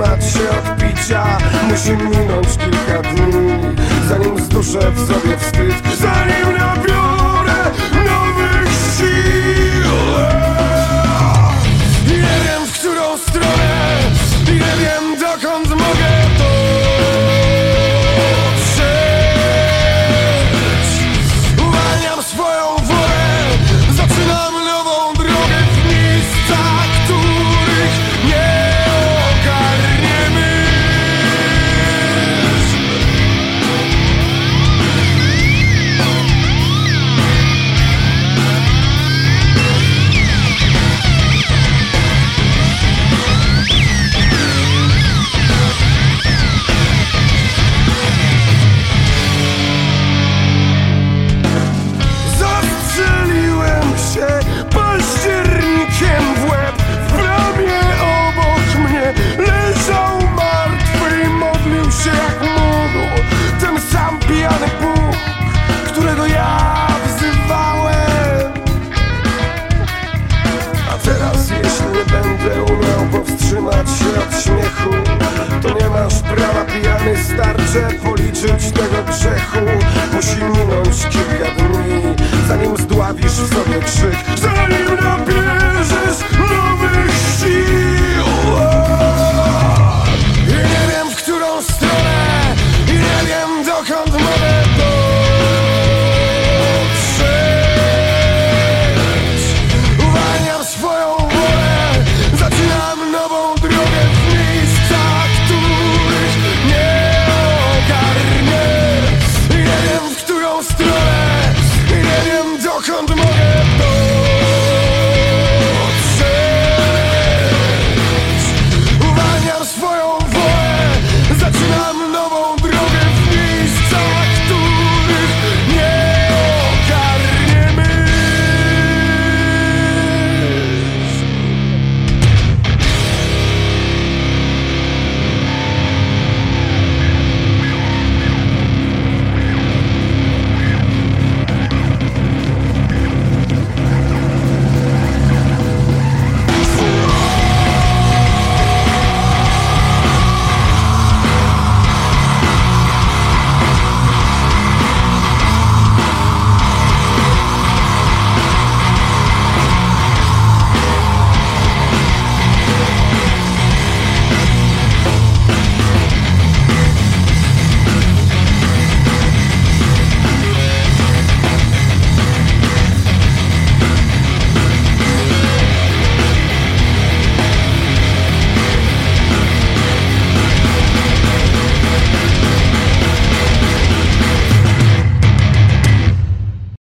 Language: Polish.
powstrzymać się od picia Musi minąć kilka dni Zanim zduszę w sobie wstyd dobrze policzyć tego grzechu Musi minąć kilka dni Zanim zdławisz w sobie krzyk Zanim